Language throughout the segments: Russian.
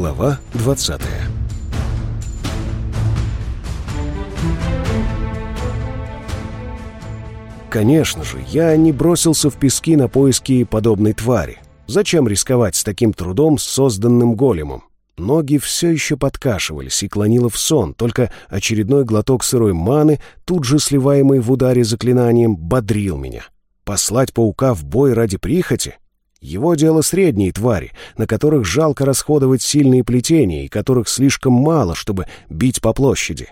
Глава 20 Конечно же, я не бросился в пески на поиски подобной твари. Зачем рисковать с таким трудом созданным големом? Ноги все еще подкашивались и клонило в сон, только очередной глоток сырой маны, тут же сливаемый в ударе заклинанием, бодрил меня. Послать паука в бой ради прихоти? Его дело средние твари, на которых жалко расходовать сильные плетения и которых слишком мало, чтобы бить по площади.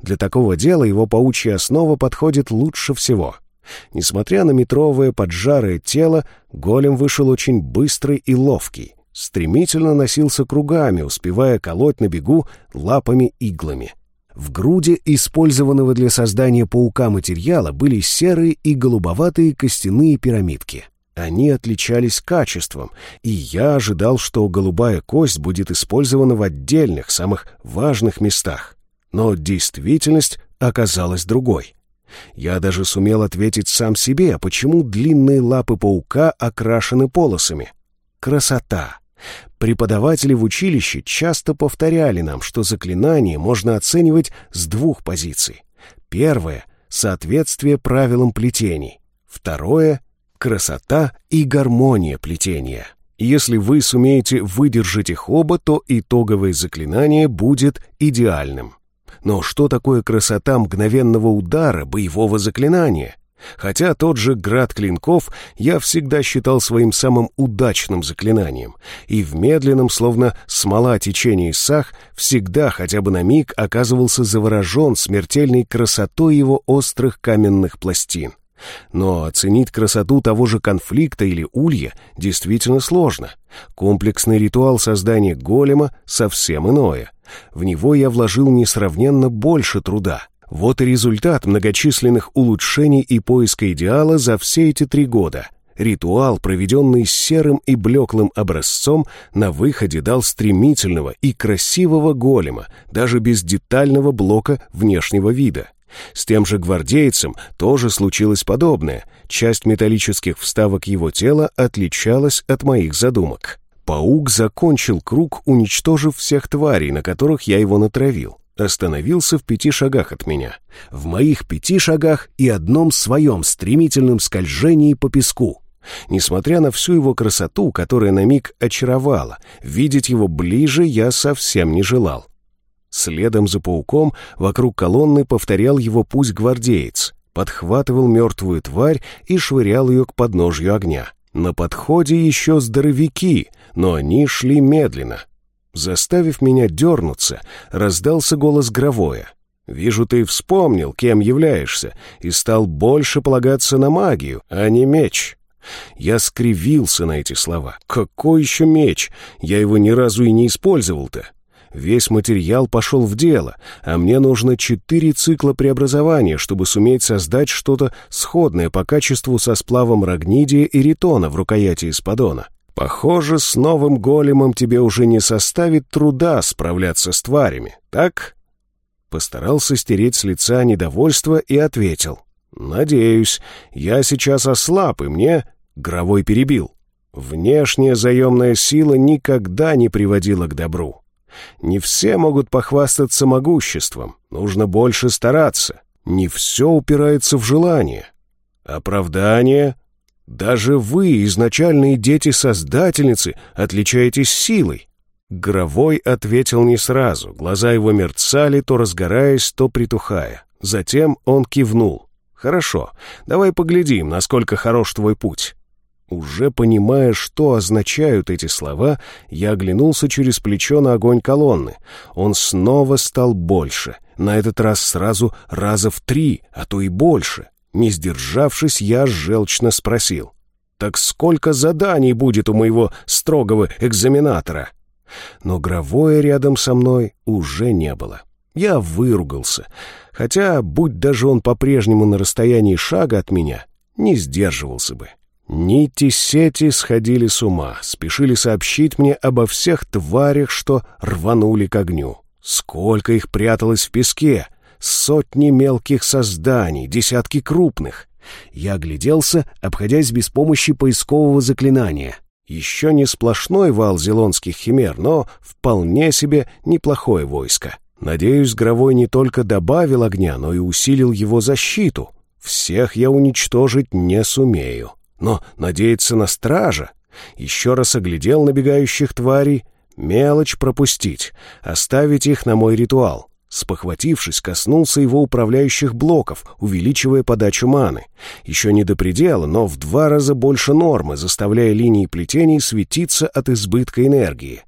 Для такого дела его паучья основа подходит лучше всего — Несмотря на метровое поджарое тело, голем вышел очень быстрый и ловкий. Стремительно носился кругами, успевая колоть на бегу лапами-иглами. В груди использованного для создания паука материала были серые и голубоватые костяные пирамидки. Они отличались качеством, и я ожидал, что голубая кость будет использована в отдельных, самых важных местах. Но действительность оказалась другой. Я даже сумел ответить сам себе, почему длинные лапы паука окрашены полосами. Красота! Преподаватели в училище часто повторяли нам, что заклинание можно оценивать с двух позиций. Первое — соответствие правилам плетений. Второе — красота и гармония плетения. Если вы сумеете выдержать их оба, то итоговое заклинание будет идеальным. Но что такое красота мгновенного удара, боевого заклинания? Хотя тот же град клинков я всегда считал своим самым удачным заклинанием, и в медленном, словно смола течении сах, всегда хотя бы на миг оказывался заворожен смертельной красотой его острых каменных пластин. Но оценить красоту того же конфликта или улья действительно сложно. Комплексный ритуал создания голема совсем иное. В него я вложил несравненно больше труда. Вот и результат многочисленных улучшений и поиска идеала за все эти три года. Ритуал, проведенный серым и блеклым образцом, на выходе дал стремительного и красивого голема, даже без детального блока внешнего вида. С тем же гвардейцем тоже случилось подобное. Часть металлических вставок его тела отличалась от моих задумок. Паук закончил круг, уничтожив всех тварей, на которых я его натравил. Остановился в пяти шагах от меня. В моих пяти шагах и одном своем стремительном скольжении по песку. Несмотря на всю его красоту, которая на миг очаровала, видеть его ближе я совсем не желал. Следом за пауком вокруг колонны повторял его путь гвардеец, подхватывал мертвую тварь и швырял ее к подножью огня. На подходе еще здоровяки, но они шли медленно. Заставив меня дернуться, раздался голос Гровоя. «Вижу, ты вспомнил, кем являешься, и стал больше полагаться на магию, а не меч». Я скривился на эти слова. «Какой еще меч? Я его ни разу и не использовал-то». Весь материал пошел в дело, а мне нужно четыре цикла преобразования, чтобы суметь создать что-то сходное по качеству со сплавом рогнидия и ритона в рукояти из подона. Похоже, с новым големом тебе уже не составит труда справляться с тварями, так? Постарался стереть с лица недовольство и ответил. «Надеюсь, я сейчас ослаб, и мне...» Гровой перебил. Внешняя заемная сила никогда не приводила к добру. Не все могут похвастаться могуществом. Нужно больше стараться. Не все упирается в желание. Оправдание. Даже вы, изначальные дети-создательницы, отличаетесь силой. Гровой ответил не сразу. Глаза его мерцали, то разгораясь, то притухая. Затем он кивнул. «Хорошо, давай поглядим, насколько хорош твой путь. Уже понимая, что означают эти слова, я оглянулся через плечо на огонь колонны. Он снова стал больше, на этот раз сразу раза в три, а то и больше. Не сдержавшись, я желчно спросил. «Так сколько заданий будет у моего строгого экзаменатора?» Но Гровое рядом со мной уже не было. Я выругался, хотя, будь даже он по-прежнему на расстоянии шага от меня, не сдерживался бы. Нити сети сходили с ума, спешили сообщить мне обо всех тварях, что рванули к огню. Сколько их пряталось в песке! Сотни мелких созданий, десятки крупных. Я огляделся, обходясь без помощи поискового заклинания. Еще не сплошной вал зелонских химер, но вполне себе неплохое войско. Надеюсь, Гровой не только добавил огня, но и усилил его защиту. Всех я уничтожить не сумею. Но надеяться на стража. Еще раз оглядел набегающих тварей. Мелочь пропустить, оставить их на мой ритуал. Спохватившись, коснулся его управляющих блоков, увеличивая подачу маны. Еще не до предела, но в два раза больше нормы, заставляя линии плетений светиться от избытка энергии.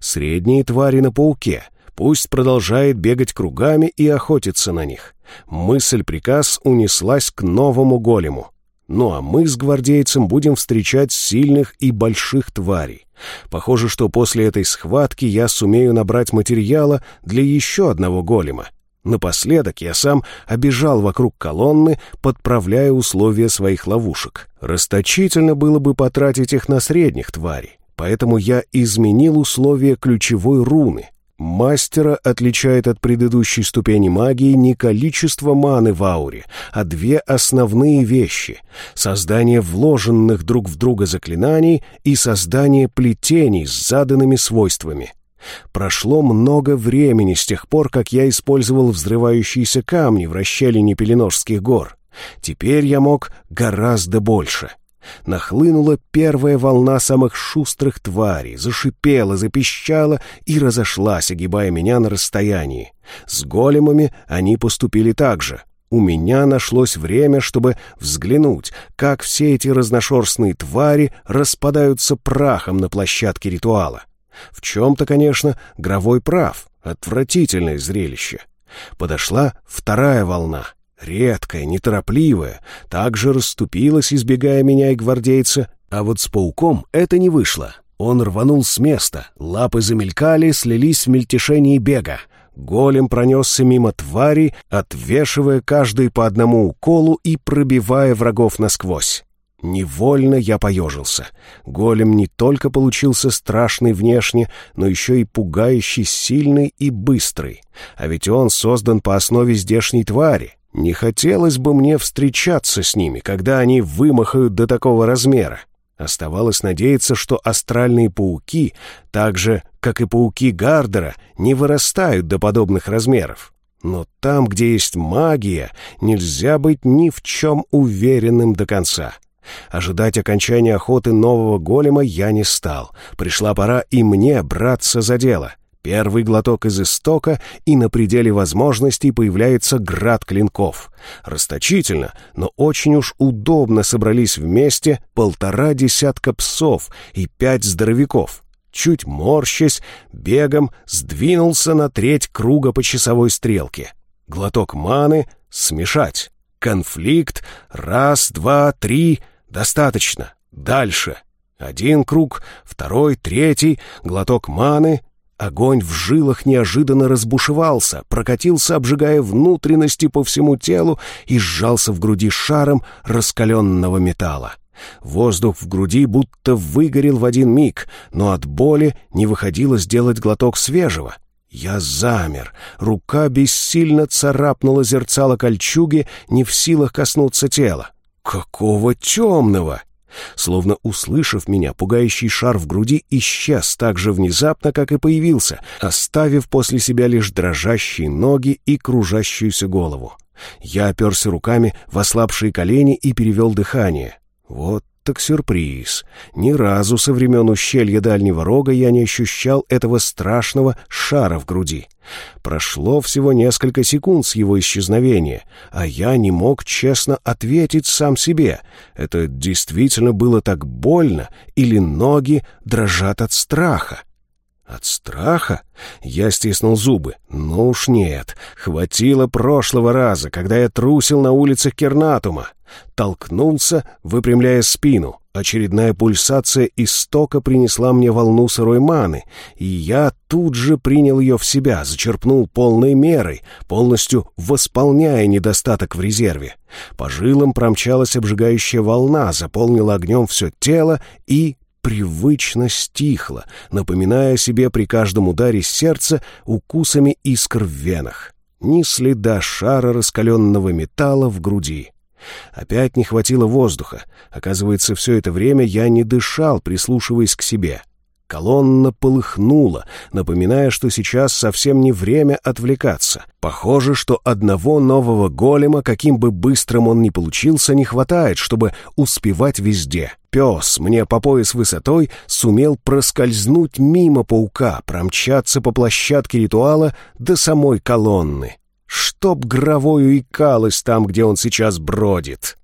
Средние твари на пауке. Пусть продолжает бегать кругами и охотиться на них. Мысль-приказ унеслась к новому голему. Ну а мы с гвардейцем будем встречать сильных и больших тварей. Похоже, что после этой схватки я сумею набрать материала для еще одного голема. Напоследок я сам обежал вокруг колонны, подправляя условия своих ловушек. Расточительно было бы потратить их на средних тварей, поэтому я изменил условия ключевой руны, Мастера отличает от предыдущей ступени магии не количество маны в ауре, а две основные вещи — создание вложенных друг в друга заклинаний и создание плетений с заданными свойствами. Прошло много времени с тех пор, как я использовал взрывающиеся камни в расщелине Пеленожских гор. Теперь я мог гораздо больше — Нахлынула первая волна самых шустрых тварей, зашипела, запищала и разошлась, огибая меня на расстоянии. С големами они поступили так же. У меня нашлось время, чтобы взглянуть, как все эти разношерстные твари распадаются прахом на площадке ритуала. В чем-то, конечно, Гровой прав. Отвратительное зрелище. Подошла вторая волна — редкая, неторопливая, также расступилась, избегая меня и гвардейца, а вот с пауком это не вышло. Он рванул с места, лапы замелькали, слились в мельтешении бега. Голем пронесся мимо твари, отвешивая каждый по одному уколу и пробивая врагов насквозь. Невольно я поежился. Голем не только получился страшный внешне, но еще и пугающий сильный и быстрый. А ведь он создан по основе здешней твари. Не хотелось бы мне встречаться с ними, когда они вымахают до такого размера. Оставалось надеяться, что астральные пауки, так же, как и пауки Гардера, не вырастают до подобных размеров. Но там, где есть магия, нельзя быть ни в чем уверенным до конца. Ожидать окончания охоты нового голема я не стал. Пришла пора и мне браться за дело. Первый глоток из истока, и на пределе возможностей появляется град клинков. Расточительно, но очень уж удобно собрались вместе полтора десятка псов и пять здоровяков. Чуть морщась, бегом сдвинулся на треть круга по часовой стрелке. Глоток маны — смешать. Конфликт — раз, два, три — достаточно. Дальше. Один круг, второй, третий, глоток маны — Огонь в жилах неожиданно разбушевался, прокатился, обжигая внутренности по всему телу и сжался в груди шаром раскаленного металла. Воздух в груди будто выгорел в один миг, но от боли не выходило сделать глоток свежего. Я замер, рука бессильно царапнула зерцало кольчуги, не в силах коснуться тела. «Какого темного!» Словно услышав меня, пугающий шар в груди исчез так же внезапно, как и появился, оставив после себя лишь дрожащие ноги и кружащуюся голову. Я оперся руками в ослабшие колени и перевел дыхание. Вот так сюрприз. Ни разу со времен ущелья Дальнего Рога я не ощущал этого страшного шара в груди. Прошло всего несколько секунд с его исчезновения, а я не мог честно ответить сам себе. Это действительно было так больно или ноги дрожат от страха? От страха? Я стиснул зубы. Ну уж нет. Хватило прошлого раза, когда я трусил на улицах Кернатума. Толкнулся, выпрямляя спину. Очередная пульсация истока принесла мне волну сырой маны, и я тут же принял ее в себя, зачерпнул полной мерой, полностью восполняя недостаток в резерве. По жилам промчалась обжигающая волна, заполнила огнем все тело и привычно стихла, напоминая себе при каждом ударе сердца укусами искр в венах. Ни следа шара раскаленного металла в груди. Опять не хватило воздуха. Оказывается, все это время я не дышал, прислушиваясь к себе. Колонна полыхнула, напоминая, что сейчас совсем не время отвлекаться. Похоже, что одного нового голема, каким бы быстрым он ни получился, не хватает, чтобы успевать везде. Пес, мне по пояс высотой, сумел проскользнуть мимо паука, промчаться по площадке ритуала до самой колонны. Чтоб гровою икалось там, где он сейчас бродит.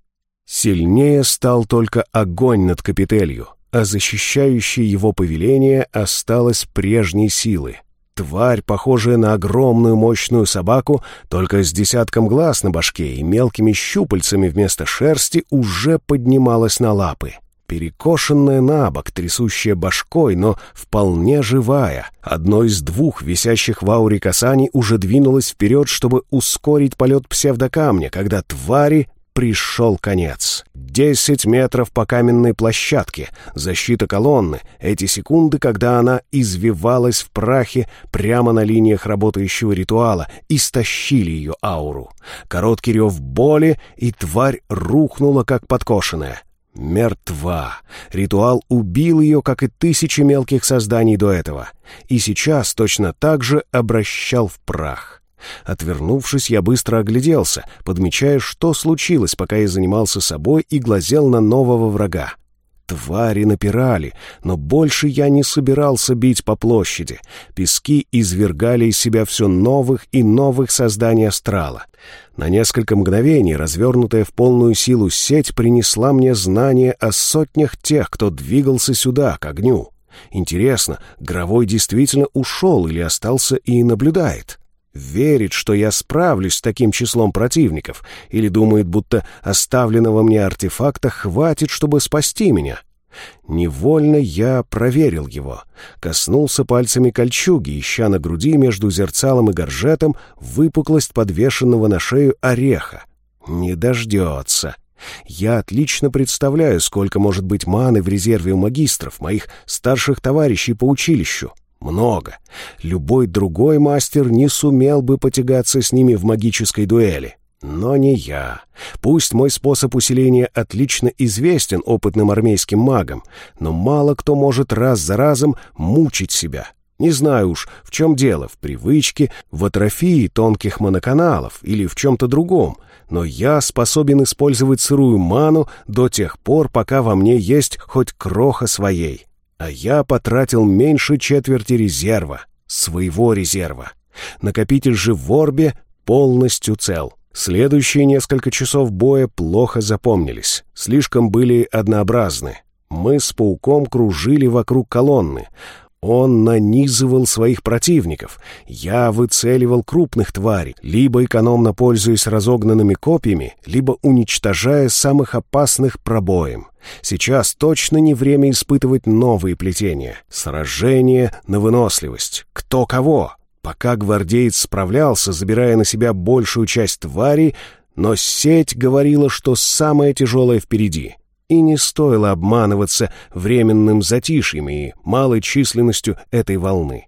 Сильнее стал только огонь над капителью а защищающее его повеление осталось прежней силы. Тварь, похожая на огромную мощную собаку, только с десятком глаз на башке и мелкими щупальцами вместо шерсти, уже поднималась на лапы. Перекошенная на бок, трясущая башкой, но вполне живая. Одно из двух висящих в ауре касаний уже двинулось вперед, чтобы ускорить полет псевдокамня, когда твари пришел конец. Десять метров по каменной площадке, защита колонны, эти секунды, когда она извивалась в прахе прямо на линиях работающего ритуала, истощили ее ауру. Короткий рев боли, и тварь рухнула, как подкошенная. Мертва. Ритуал убил ее, как и тысячи мелких созданий до этого. И сейчас точно так же обращал в прах. Отвернувшись, я быстро огляделся, подмечая, что случилось, пока я занимался собой и глазел на нового врага. Твари напирали, но больше я не собирался бить по площади. Пески извергали из себя все новых и новых созданий астрала. На несколько мгновений развернутая в полную силу сеть принесла мне знание о сотнях тех, кто двигался сюда, к огню. Интересно, Гровой действительно ушел или остался и наблюдает? Верит, что я справлюсь с таким числом противников, или думает, будто оставленного мне артефакта хватит, чтобы спасти меня. Невольно я проверил его. Коснулся пальцами кольчуги, ища на груди между зерцалом и горжетом выпуклость подвешенного на шею ореха. Не дождется. Я отлично представляю, сколько может быть маны в резерве у магистров, моих старших товарищей по училищу. Много. Любой другой мастер не сумел бы потягаться с ними в магической дуэли. Но не я. Пусть мой способ усиления отлично известен опытным армейским магам, но мало кто может раз за разом мучить себя. Не знаю уж, в чем дело, в привычке, в атрофии тонких моноканалов или в чем-то другом, но я способен использовать сырую ману до тех пор, пока во мне есть хоть кроха своей. А я потратил меньше четверти резерва, своего резерва. Накопитель же в Орбе полностью цел. Следующие несколько часов боя плохо запомнились, слишком были однообразны. Мы с пауком кружили вокруг колонны. Он нанизывал своих противников. Я выцеливал крупных тварей, либо экономно пользуясь разогнанными копьями, либо уничтожая самых опасных пробоем. Сейчас точно не время испытывать новые плетения. Сражение на выносливость. Кто кого? Пока гвардеец справлялся, забирая на себя большую часть тварей, но сеть говорила, что самое тяжелое впереди. И не стоило обманываться временным затишьем и малой численностью этой волны.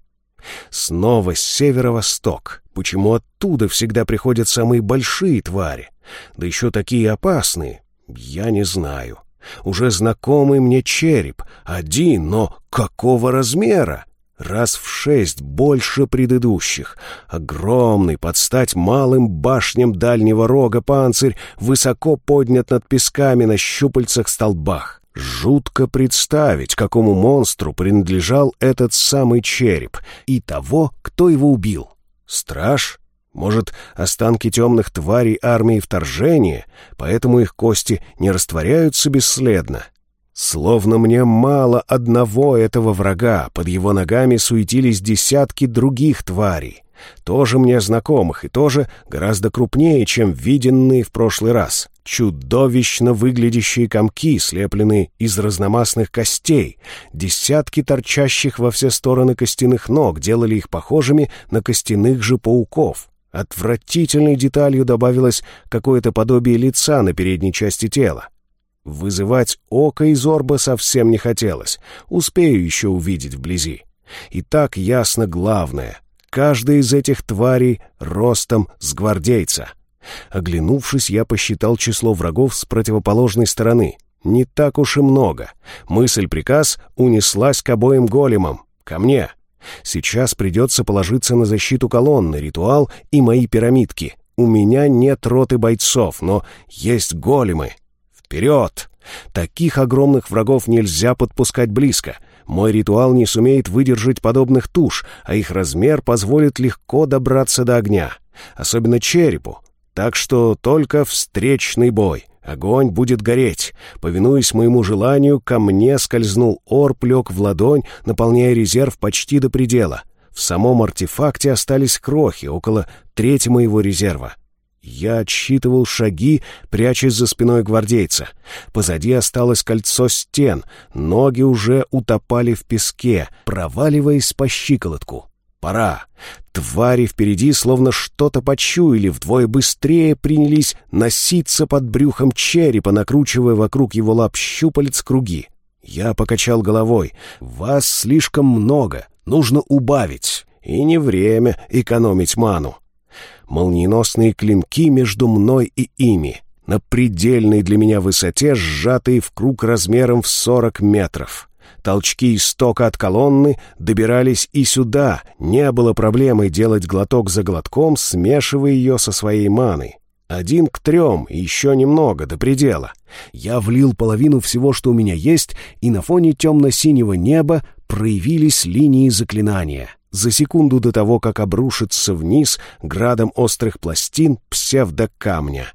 Снова северо-восток. Почему оттуда всегда приходят самые большие твари? Да еще такие опасные. Я не знаю. Уже знакомый мне череп, один, но какого размера? Раз в шесть больше предыдущих. Огромный, под стать малым башням дальнего рога панцирь, высоко поднят над песками на щупальцах-столбах. Жутко представить, какому монстру принадлежал этот самый череп и того, кто его убил. Страж? Может, останки темных тварей армии вторжения, поэтому их кости не растворяются бесследно? Словно мне мало одного этого врага, под его ногами суетились десятки других тварей, тоже мне знакомых и тоже гораздо крупнее, чем виденные в прошлый раз. Чудовищно выглядящие комки, слепленные из разномастных костей, десятки торчащих во все стороны костяных ног делали их похожими на костяных же пауков. Отвратительной деталью добавилось какое-то подобие лица на передней части тела. Вызывать око из орба совсем не хотелось. Успею еще увидеть вблизи. И так ясно главное. Каждая из этих тварей ростом с гвардейца. Оглянувшись, я посчитал число врагов с противоположной стороны. Не так уж и много. Мысль-приказ унеслась к обоим големам. Ко мне. Сейчас придется положиться на защиту колонны, ритуал и мои пирамидки. У меня нет роты бойцов, но есть големы. Вперед! Таких огромных врагов нельзя подпускать близко. Мой ритуал не сумеет выдержать подобных туш, а их размер позволит легко добраться до огня. Особенно черепу. Так что только встречный бой. Огонь будет гореть. Повинуясь моему желанию, ко мне скользнул орб, лег в ладонь, наполняя резерв почти до предела. В самом артефакте остались крохи, около трети моего резерва. Я отсчитывал шаги, прячась за спиной гвардейца. Позади осталось кольцо стен, ноги уже утопали в песке, проваливаясь по щиколотку. Пора. Твари впереди словно что-то почуяли, вдвое быстрее принялись носиться под брюхом черепа, накручивая вокруг его лап щупалец круги. Я покачал головой. «Вас слишком много, нужно убавить, и не время экономить ману». Молниеносные клинки между мной и ими, на предельной для меня высоте, сжатые в круг размером в сорок метров. Толчки истока от колонны добирались и сюда. Не было проблемой делать глоток за глотком, смешивая ее со своей маной. Один к трем, еще немного, до предела. Я влил половину всего, что у меня есть, и на фоне темно-синего неба проявились линии заклинания. За секунду до того, как обрушится вниз градом острых пластин псевдокамня.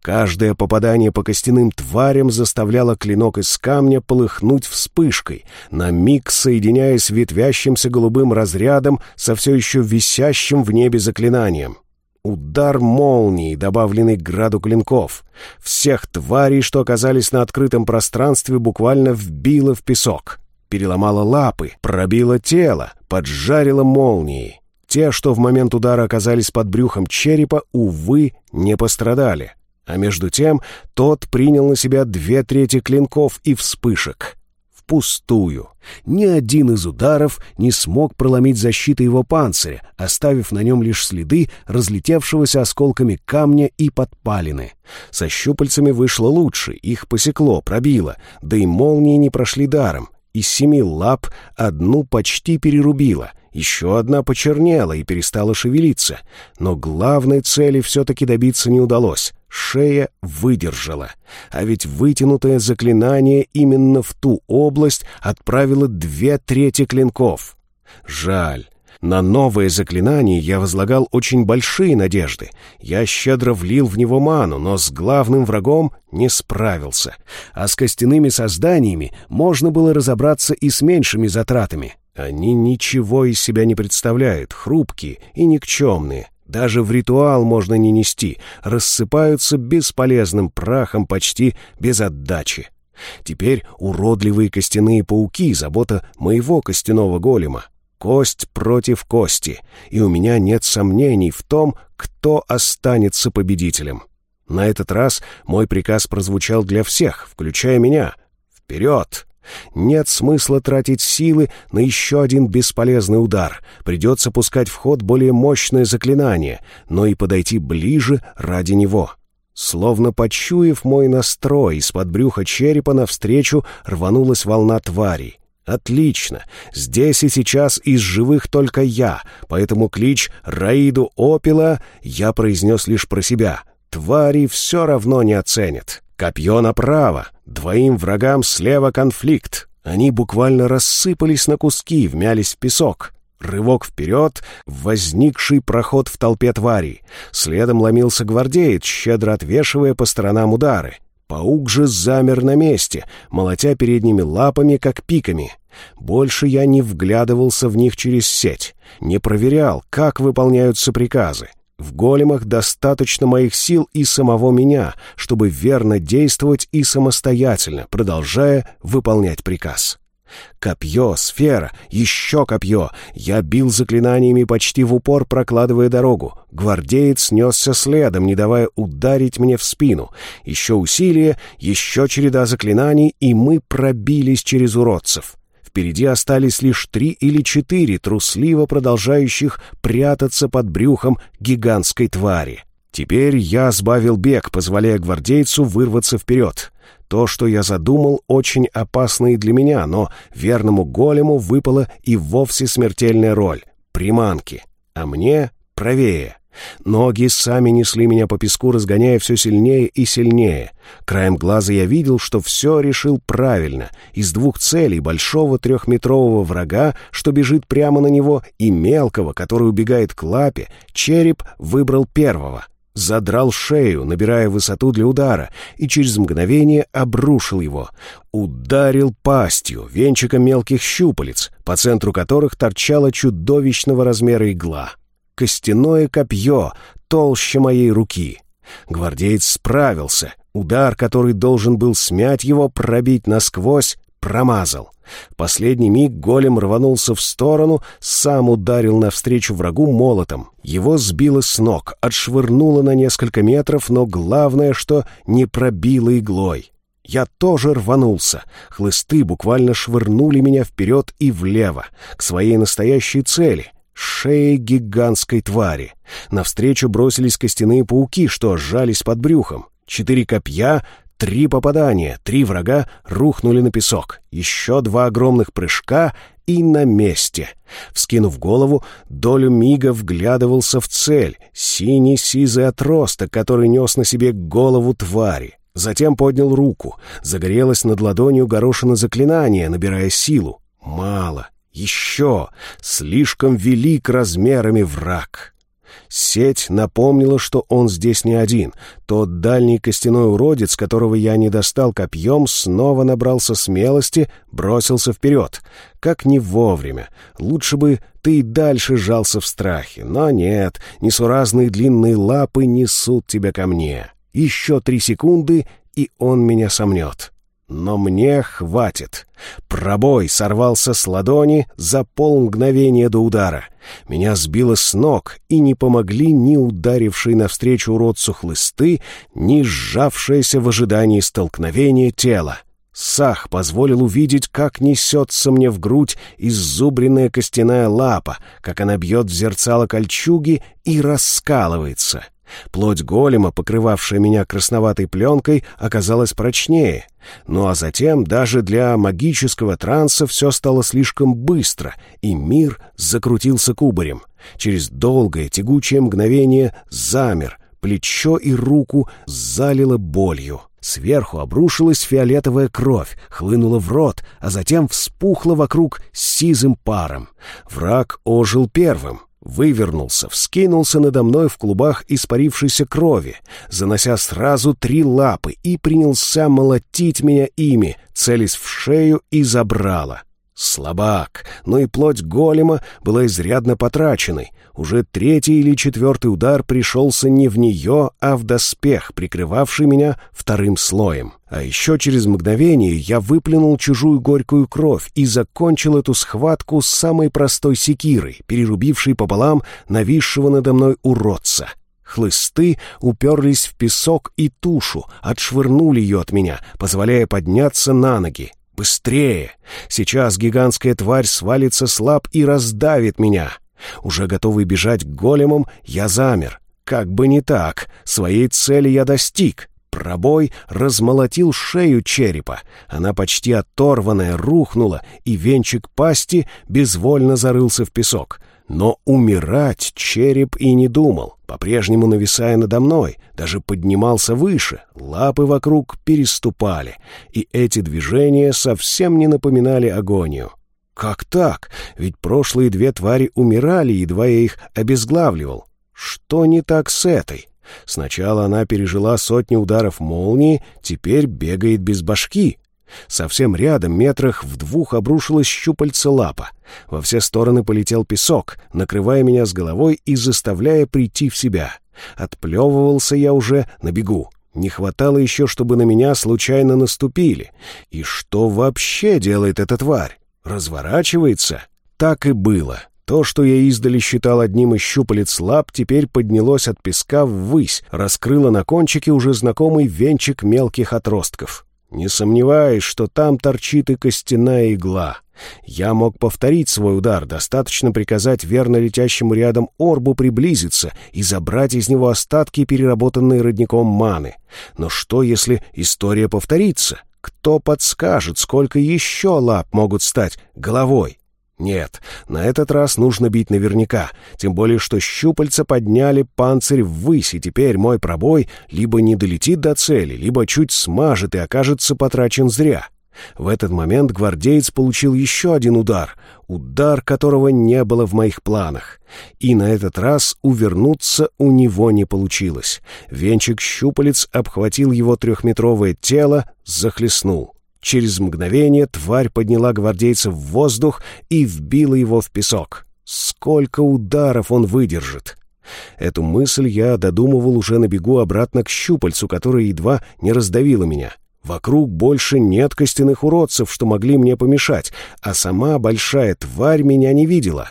Каждое попадание по костяным тварям заставляло клинок из камня полыхнуть вспышкой, на миг соединяясь ветвящимся голубым разрядом со все еще висящим в небе заклинанием. Удар молнии, добавленный к граду клинков. Всех тварей, что оказались на открытом пространстве, буквально вбило в песок. Переломало лапы, пробило тело, поджарило молнией. Те, что в момент удара оказались под брюхом черепа, увы, не пострадали. А между тем тот принял на себя две трети клинков и вспышек. Впустую. Ни один из ударов не смог проломить защиту его панциря, оставив на нем лишь следы разлетевшегося осколками камня и подпалины. Со щупальцами вышло лучше, их посекло, пробило, да и молнии не прошли даром. Из семи лап одну почти перерубило, еще одна почернела и перестала шевелиться, но главной цели все-таки добиться не удалось. Шея выдержала. А ведь вытянутое заклинание именно в ту область отправило две трети клинков. Жаль. На новое заклинание я возлагал очень большие надежды. Я щедро влил в него ману, но с главным врагом не справился. А с костяными созданиями можно было разобраться и с меньшими затратами. Они ничего из себя не представляют, хрупкие и никчемные. Даже в ритуал можно не нести, рассыпаются бесполезным прахом почти без отдачи. Теперь уродливые костяные пауки — забота моего костяного голема. Кость против кости, и у меня нет сомнений в том, кто останется победителем. На этот раз мой приказ прозвучал для всех, включая меня. «Вперед!» Нет смысла тратить силы на еще один бесполезный удар. Придется пускать в ход более мощное заклинание, но и подойти ближе ради него. Словно почуяв мой настрой, из-под брюха черепа навстречу рванулась волна тварей. Отлично. Здесь и сейчас из живых только я, поэтому клич Раиду Опила я произнес лишь про себя. Твари все равно не оценят. Копье направо, двоим врагам слева конфликт. Они буквально рассыпались на куски, вмялись в песок. Рывок вперед, возникший проход в толпе тварей. Следом ломился гвардеец, щедро отвешивая по сторонам удары. Паук же замер на месте, молотя передними лапами, как пиками. Больше я не вглядывался в них через сеть, не проверял, как выполняются приказы. В големах достаточно моих сил и самого меня, чтобы верно действовать и самостоятельно, продолжая выполнять приказ. Копье, сфера, еще копье. Я бил заклинаниями почти в упор, прокладывая дорогу. Гвардеец несся следом, не давая ударить мне в спину. Еще усилие, еще череда заклинаний, и мы пробились через уродцев. Впереди остались лишь три или четыре, трусливо продолжающих прятаться под брюхом гигантской твари. Теперь я сбавил бег, позволяя гвардейцу вырваться вперед. То, что я задумал, очень опасно и для меня, но верному голему выпала и вовсе смертельная роль — приманки. А мне правее. Ноги сами несли меня по песку, разгоняя все сильнее и сильнее. Краем глаза я видел, что все решил правильно. Из двух целей — большого трехметрового врага, что бежит прямо на него, и мелкого, который убегает к лапе, череп выбрал первого — задрал шею, набирая высоту для удара, и через мгновение обрушил его. Ударил пастью, венчиком мелких щупалец, по центру которых торчала чудовищного размера игла. Костяное копье, толще моей руки. Гвардеец справился. Удар, который должен был смять его, пробить насквозь, промазал. В последний миг голем рванулся в сторону, сам ударил навстречу врагу молотом. Его сбило с ног, отшвырнуло на несколько метров, но главное, что не пробило иглой. Я тоже рванулся. Хлысты буквально швырнули меня вперед и влево, к своей настоящей цели — шее гигантской твари. Навстречу бросились костяные пауки, что сжались под брюхом. Четыре копья, Три попадания, три врага рухнули на песок. Еще два огромных прыжка и на месте. Вскинув голову, долю мига вглядывался в цель. Синий сизый отросток, который нес на себе голову твари. Затем поднял руку. Загорелось над ладонью горошина заклинания, набирая силу. Мало. Еще. Слишком велик размерами враг. Сеть напомнила, что он здесь не один. Тот дальний костяной уродец, которого я не достал копьем, снова набрался смелости, бросился вперед. Как не вовремя. Лучше бы ты и дальше жался в страхе. Но нет, несуразные длинные лапы несут тебя ко мне. Еще три секунды, и он меня сомнет. Но мне хватит. Пробой сорвался с ладони за полмгновения до удара. Меня сбило с ног, и не помогли ни ударившие навстречу уродцу хлысты, ни сжавшееся в ожидании столкновения тело. Сах позволил увидеть, как несется мне в грудь иззубренная костяная лапа, как она бьет в зерцало кольчуги и раскалывается — Плоть голема, покрывавшая меня красноватой пленкой, оказалась прочнее. Ну а затем даже для магического транса все стало слишком быстро, и мир закрутился кубарем. Через долгое тягучее мгновение замер, плечо и руку залило болью. Сверху обрушилась фиолетовая кровь, хлынула в рот, а затем вспухла вокруг сизым паром. Враг ожил первым вывернулся, вскинулся надо мной в клубах испарившейся крови, занося сразу три лапы, и принялся молотить меня ими, целясь в шею и забрала. Слабак, но и плоть голема была изрядно потраченной. Уже третий или четвертый удар пришелся не в нее, а в доспех, прикрывавший меня вторым слоем. А еще через мгновение я выплюнул чужую горькую кровь и закончил эту схватку с самой простой секирой, перерубившей пополам нависшего надо мной уродца. Хлысты уперлись в песок и тушу, отшвырнули ее от меня, позволяя подняться на ноги. Быстрее! Сейчас гигантская тварь свалится слаб и раздавит меня. Уже готовый бежать к големам, я замер. Как бы не так, своей цели я достиг. Пробой размолотил шею черепа. Она почти оторванная рухнула, и венчик пасти безвольно зарылся в песок. Но умирать череп и не думал, по-прежнему нависая надо мной, даже поднимался выше, лапы вокруг переступали, и эти движения совсем не напоминали агонию. Как так? Ведь прошлые две твари умирали, едва я их обезглавливал. Что не так с этой? Сначала она пережила сотни ударов молнии, теперь бегает без башки. Совсем рядом, метрах в двух, обрушилась щупальца лапа. Во все стороны полетел песок, накрывая меня с головой и заставляя прийти в себя. Отплевывался я уже на бегу. Не хватало еще, чтобы на меня случайно наступили. И что вообще делает эта тварь? Разворачивается? Так и было. То, что я издали считал одним из щупалец лап, теперь поднялось от песка ввысь, раскрыло на кончике уже знакомый венчик мелких отростков. Не сомневаюсь, что там торчит и костяная игла. Я мог повторить свой удар, достаточно приказать верно летящему рядом орбу приблизиться и забрать из него остатки, переработанные родником маны. Но что, если история повторится? Кто подскажет, сколько еще лап могут стать головой? Нет, на этот раз нужно бить наверняка, тем более что щупальца подняли панцирь ввысь, и теперь мой пробой либо не долетит до цели, либо чуть смажет и окажется потрачен зря. В этот момент гвардеец получил еще один удар, удар которого не было в моих планах. И на этот раз увернуться у него не получилось. Венчик щупалец обхватил его трехметровое тело, захлестнул. Через мгновение тварь подняла гвардейца в воздух и вбила его в песок. Сколько ударов он выдержит! Эту мысль я додумывал уже на бегу обратно к щупальцу, которое едва не раздавило меня. Вокруг больше нет костяных уродцев, что могли мне помешать, а сама большая тварь меня не видела.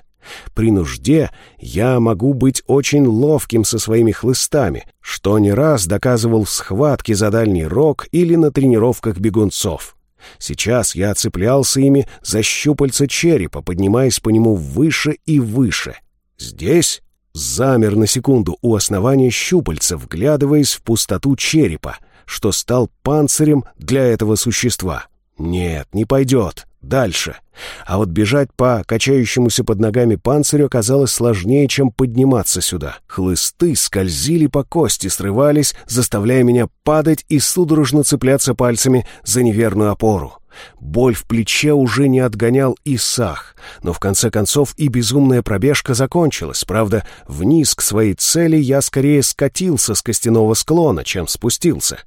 При нужде я могу быть очень ловким со своими хлыстами, что не раз доказывал в схватке за дальний рог или на тренировках бегунцов. Сейчас я цеплялся ими за щупальца черепа, поднимаясь по нему выше и выше. Здесь замер на секунду у основания щупальца, вглядываясь в пустоту черепа, что стал панцирем для этого существа. Нет, не пойдет. Дальше. А вот бежать по качающемуся под ногами панцирю оказалось сложнее, чем подниматься сюда. Хлысты скользили по кости, срывались, заставляя меня падать и судорожно цепляться пальцами за неверную опору. Боль в плече уже не отгонял Исах, но в конце концов и безумная пробежка закончилась. Правда, вниз к своей цели я скорее скатился с костяного склона, чем спустился.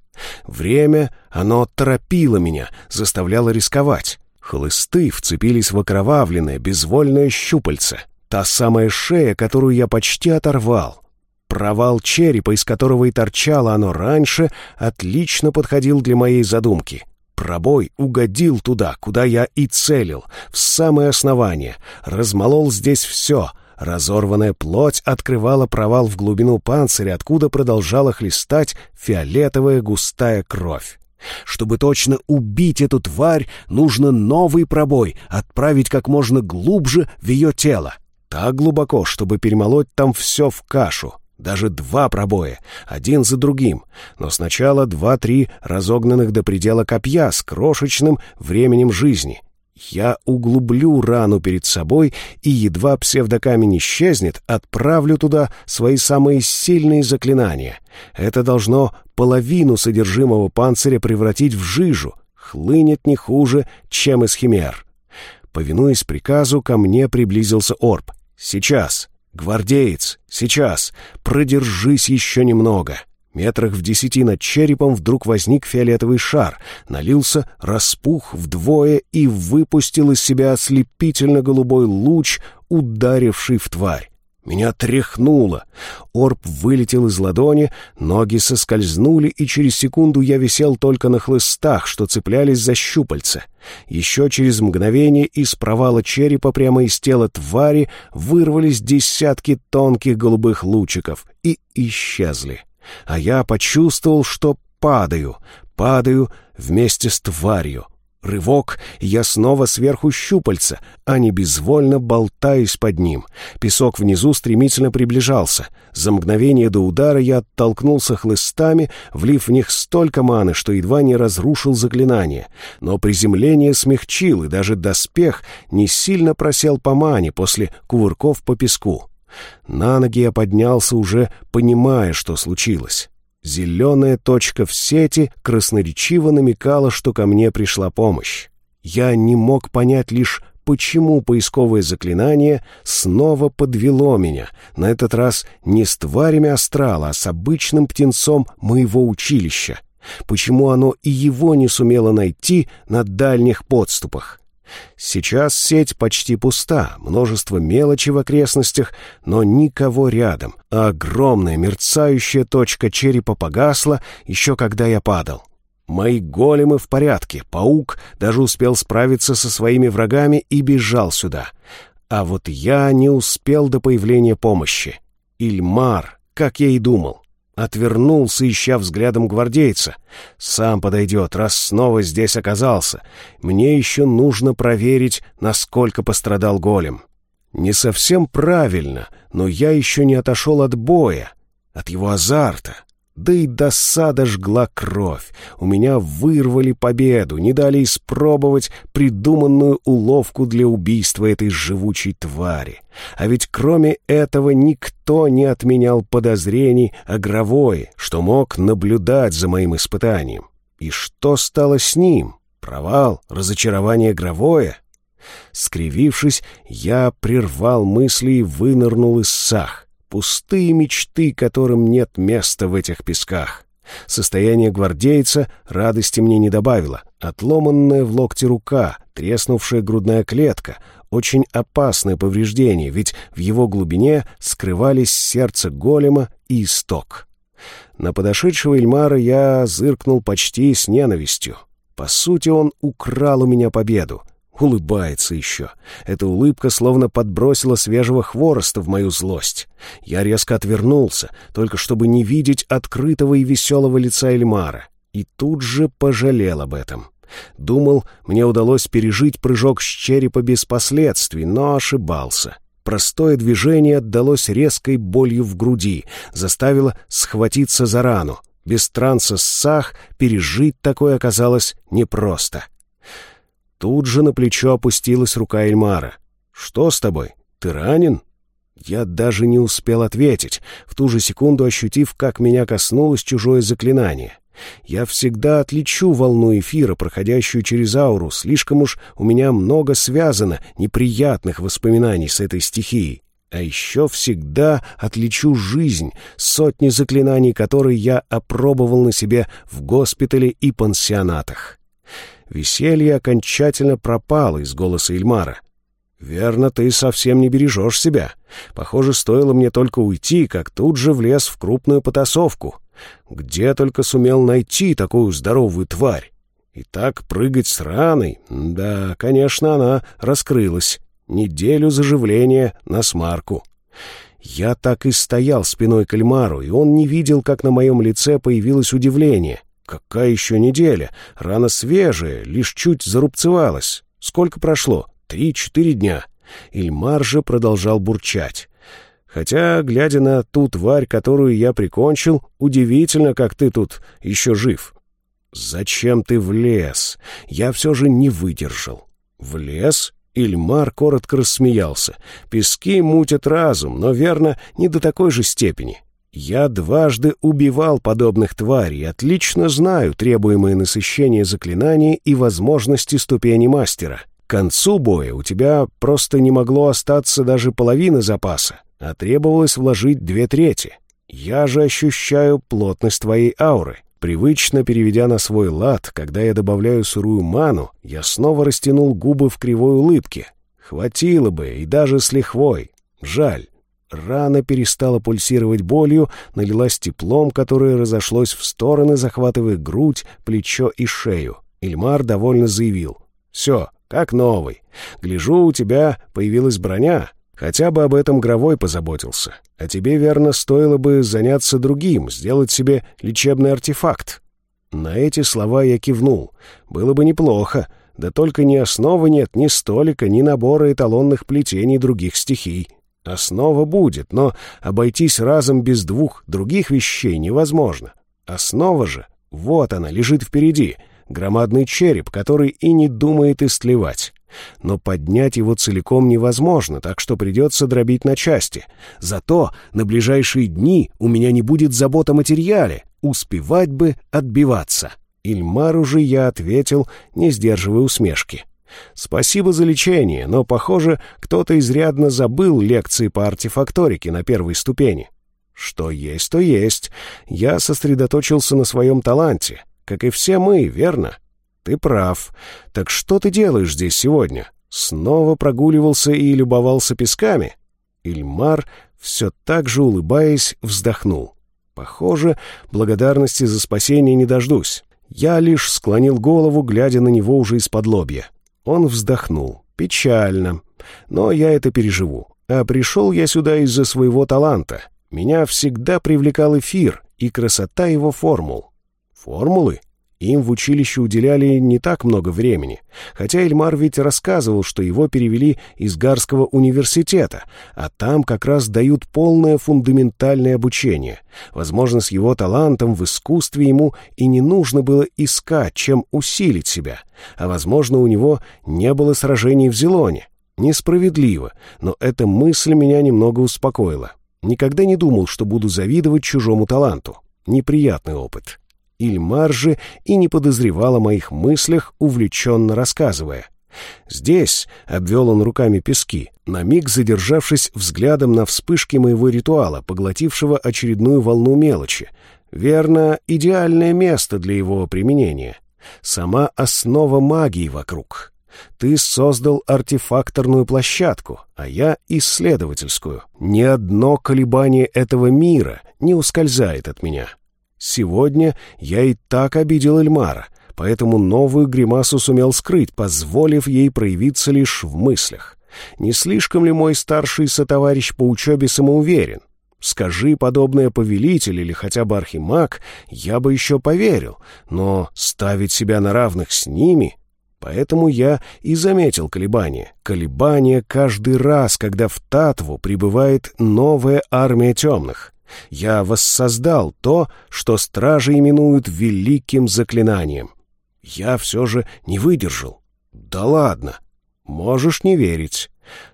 Время, оно торопило меня, заставляло рисковать. Хлысты вцепились в окровавленное, безвольное щупальце. Та самая шея, которую я почти оторвал. Провал черепа, из которого и торчало оно раньше, отлично подходил для моей задумки. Пробой угодил туда, куда я и целил, в самое основание, размолол здесь все. Разорванная плоть открывала провал в глубину панциря, откуда продолжала хлестать фиолетовая густая кровь. Чтобы точно убить эту тварь, нужно новый пробой, отправить как можно глубже в ее тело. Так глубоко, чтобы перемолоть там все в кашу. Даже два пробоя, один за другим. Но сначала два-три разогнанных до предела копья с крошечным временем жизни. Я углублю рану перед собой и, едва псевдокамень исчезнет, отправлю туда свои самые сильные заклинания. Это должно половину содержимого панциря превратить в жижу. Хлынет не хуже, чем из химер. Повинуясь приказу, ко мне приблизился Орб. «Сейчас! Гвардеец! Сейчас! Продержись еще немного!» Метрах в десяти над черепом вдруг возник фиолетовый шар, налился, распух вдвое и выпустил из себя ослепительно-голубой луч, ударивший в тварь. Меня тряхнуло. Орб вылетел из ладони, ноги соскользнули, и через секунду я висел только на хлыстах, что цеплялись за щупальца. Еще через мгновение из провала черепа прямо из тела твари вырвались десятки тонких голубых лучиков и исчезли а я почувствовал, что падаю, падаю вместе с тварью. Рывок, я снова сверху щупальца, а не безвольно болтаюсь под ним. Песок внизу стремительно приближался. За мгновение до удара я оттолкнулся хлыстами, влив в них столько маны, что едва не разрушил заклинание. Но приземление смягчил, и даже доспех не сильно просел по мане после кувырков по песку. На ноги я поднялся уже, понимая, что случилось. Зеленая точка в сети красноречиво намекала, что ко мне пришла помощь. Я не мог понять лишь, почему поисковое заклинание снова подвело меня, на этот раз не с тварями астрала, а с обычным птенцом моего училища. Почему оно и его не сумело найти на дальних подступах? Сейчас сеть почти пуста, множество мелочи в окрестностях, но никого рядом, а огромная мерцающая точка черепа погасла еще когда я падал. Мои големы в порядке, паук даже успел справиться со своими врагами и бежал сюда. А вот я не успел до появления помощи. Ильмар, как я и думал. Отвернулся, ища взглядом гвардейца. «Сам подойдет, раз снова здесь оказался. Мне еще нужно проверить, насколько пострадал голем». Не совсем правильно, но я еще не отошел от боя, от его азарта. Да и досада жгла кровь. У меня вырвали победу, не дали испробовать придуманную уловку для убийства этой живучей твари. А ведь кроме этого никто не отменял подозрений о что мог наблюдать за моим испытанием. И что стало с ним? Провал? Разочарование Гровое? Скривившись, я прервал мысли и вынырнул из сах. Пустые мечты, которым нет места в этих песках. Состояние гвардейца радости мне не добавило. Отломанная в локте рука, треснувшая грудная клетка — очень опасное повреждение, ведь в его глубине скрывались сердце голема и исток. На подошедшего Эльмара я зыркнул почти с ненавистью. По сути, он украл у меня победу. Улыбается еще. Эта улыбка словно подбросила свежего хвороста в мою злость. Я резко отвернулся, только чтобы не видеть открытого и веселого лица Эльмара. И тут же пожалел об этом. Думал, мне удалось пережить прыжок с черепа без последствий, но ошибался. Простое движение отдалось резкой болью в груди, заставило схватиться за рану. Без транса ссах пережить такое оказалось непросто. Тут же на плечо опустилась рука Эльмара. «Что с тобой? Ты ранен?» Я даже не успел ответить, в ту же секунду ощутив, как меня коснулось чужое заклинание. Я всегда отличу волну эфира, проходящую через ауру, слишком уж у меня много связано неприятных воспоминаний с этой стихией. А еще всегда отличу жизнь, сотни заклинаний, которые я опробовал на себе в госпитале и пансионатах. Веселье окончательно пропало из голоса Ильмара. «Верно, ты совсем не бережешь себя. Похоже, стоило мне только уйти, как тут же влез в крупную потасовку. Где только сумел найти такую здоровую тварь? И так прыгать с раной? Да, конечно, она раскрылась. Неделю заживления на смарку». Я так и стоял спиной к Эльмару, и он не видел, как на моем лице появилось удивление — Какая еще неделя? Рана свежая, лишь чуть зарубцевалась. Сколько прошло? Три-четыре дня. Ильмар же продолжал бурчать. Хотя, глядя на ту тварь, которую я прикончил, удивительно, как ты тут еще жив. Зачем ты влез? Я все же не выдержал. Влез? Ильмар коротко рассмеялся. Пески мутят разум, но, верно, не до такой же степени. Я дважды убивал подобных тварей, отлично знаю требуемое насыщение заклинания и возможности ступени мастера. К концу боя у тебя просто не могло остаться даже половины запаса, а требовалось вложить две трети. Я же ощущаю плотность твоей ауры. Привычно переведя на свой лад, когда я добавляю сырую ману, я снова растянул губы в кривой улыбке. Хватило бы, и даже с лихвой. Жаль. Рана перестала пульсировать болью, налилась теплом, которое разошлось в стороны, захватывая грудь, плечо и шею. Ильмар довольно заявил. «Все, как новый. Гляжу, у тебя появилась броня. Хотя бы об этом Гровой позаботился. А тебе, верно, стоило бы заняться другим, сделать себе лечебный артефакт». На эти слова я кивнул. Было бы неплохо. Да только ни основы нет, ни столика, ни набора эталонных плетений других стихий. Основа будет, но обойтись разом без двух других вещей невозможно. Основа же, вот она, лежит впереди, громадный череп, который и не думает истлевать. Но поднять его целиком невозможно, так что придется дробить на части. Зато на ближайшие дни у меня не будет забот о материале, успевать бы отбиваться. Ильмару же я ответил, не сдерживая усмешки. Спасибо за лечение, но, похоже, кто-то изрядно забыл лекции по артефакторике на первой ступени. Что есть, то есть. Я сосредоточился на своем таланте, как и все мы, верно? Ты прав. Так что ты делаешь здесь сегодня? Снова прогуливался и любовался песками? Ильмар, все так же улыбаясь, вздохнул. Похоже, благодарности за спасение не дождусь. Я лишь склонил голову, глядя на него уже из-под лобья. Он вздохнул. «Печально. Но я это переживу. А пришел я сюда из-за своего таланта. Меня всегда привлекал эфир, и красота его формул. Формулы? Им в училище уделяли не так много времени, хотя Эльмар ведь рассказывал, что его перевели из Гарского университета, а там как раз дают полное фундаментальное обучение. Возможно, с его талантом в искусстве ему и не нужно было искать, чем усилить себя, а, возможно, у него не было сражений в Зелоне. Несправедливо, но эта мысль меня немного успокоила. Никогда не думал, что буду завидовать чужому таланту. Неприятный опыт. Ильмар же и не подозревал о моих мыслях, увлеченно рассказывая. Здесь обвел он руками пески, на миг задержавшись взглядом на вспышке моего ритуала, поглотившего очередную волну мелочи. Верно, идеальное место для его применения. Сама основа магии вокруг. Ты создал артефакторную площадку, а я — исследовательскую. Ни одно колебание этого мира не ускользает от меня. Сегодня я и так обидел Эльмара, поэтому новую гримасу сумел скрыть, позволив ей проявиться лишь в мыслях. Не слишком ли мой старший сотоварищ по учебе самоуверен? Скажи подобное повелитель или хотя бы архимаг, я бы еще поверил, но ставить себя на равных с ними... Поэтому я и заметил колебания. Колебания каждый раз, когда в Татву прибывает новая армия темных. Я воссоздал то, что стражи именуют великим заклинанием. Я все же не выдержал. Да ладно. Можешь не верить.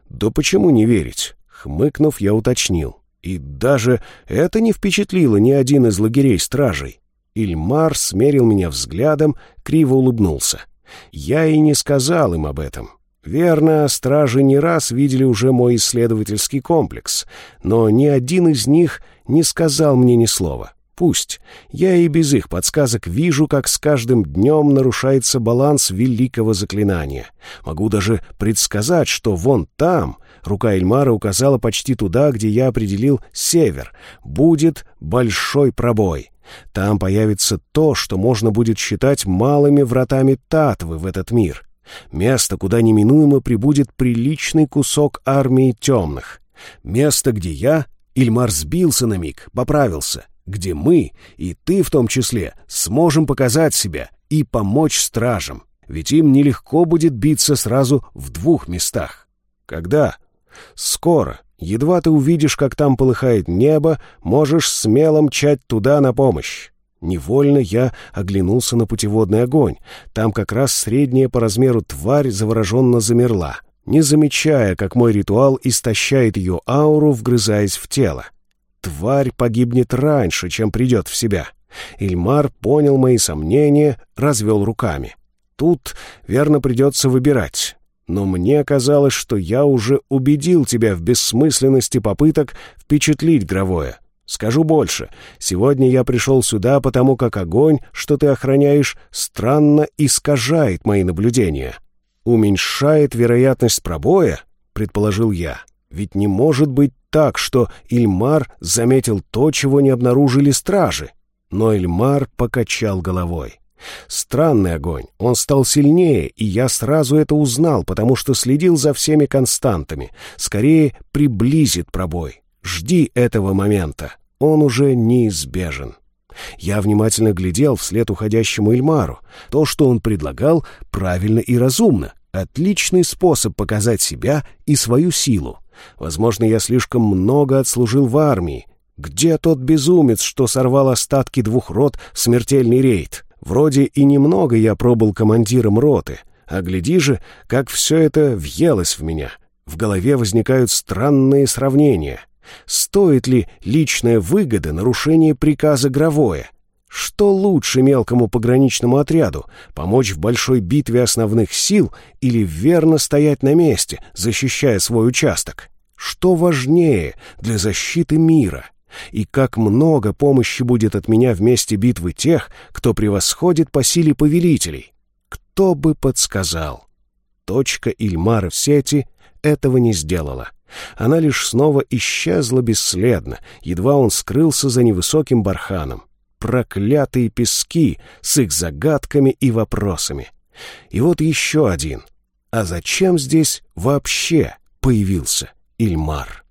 Да почему не верить? Хмыкнув, я уточнил. И даже это не впечатлило ни один из лагерей стражей. Ильмар смерил меня взглядом, криво улыбнулся. Я и не сказал им об этом. Верно, стражи не раз видели уже мой исследовательский комплекс, но ни один из них не сказал мне ни слова. Пусть. Я и без их подсказок вижу, как с каждым днем нарушается баланс великого заклинания. Могу даже предсказать, что вон там, рука Эльмара указала почти туда, где я определил север, будет большой пробой. Там появится то, что можно будет считать малыми вратами Татвы в этот мир. Место, куда неминуемо прибудет приличный кусок армии темных. Место, где я Ильмар сбился на миг, поправился. Где мы, и ты в том числе, сможем показать себя и помочь стражам. Ведь им нелегко будет биться сразу в двух местах. Когда? Скоро. Едва ты увидишь, как там полыхает небо, можешь смело мчать туда на помощь. Невольно я оглянулся на путеводный огонь. Там как раз средняя по размеру тварь завороженно замерла не замечая, как мой ритуал истощает ее ауру, вгрызаясь в тело. Тварь погибнет раньше, чем придет в себя. Ильмар понял мои сомнения, развел руками. Тут, верно, придется выбирать. Но мне казалось, что я уже убедил тебя в бессмысленности попыток впечатлить Гровое. Скажу больше. Сегодня я пришел сюда, потому как огонь, что ты охраняешь, странно искажает мои наблюдения уменьшает вероятность пробоя, предположил я. Ведь не может быть так, что Ильмар заметил то, чего не обнаружили стражи. Но Ильмар покачал головой. Странный огонь. Он стал сильнее, и я сразу это узнал, потому что следил за всеми константами. Скорее приблизит пробой. Жди этого момента. Он уже неизбежен. Я внимательно глядел вслед уходящему Эльмару. То, что он предлагал, правильно и разумно. Отличный способ показать себя и свою силу. Возможно, я слишком много отслужил в армии. Где тот безумец, что сорвал остатки двух рот в смертельный рейд? Вроде и немного я пробыл командиром роты. А гляди же, как все это въелось в меня. В голове возникают странные сравнения. Стоит ли личная выгода нарушения приказа Гровое? Что лучше мелкому пограничному отряду — помочь в большой битве основных сил или верно стоять на месте, защищая свой участок? Что важнее для защиты мира? И как много помощи будет от меня в месте битвы тех, кто превосходит по силе повелителей? Кто бы подсказал? Точка Ильмара в сети этого не сделала. Она лишь снова исчезла бесследно, едва он скрылся за невысоким барханом. Проклятые пески с их загадками и вопросами. И вот еще один. А зачем здесь вообще появился Ильмар?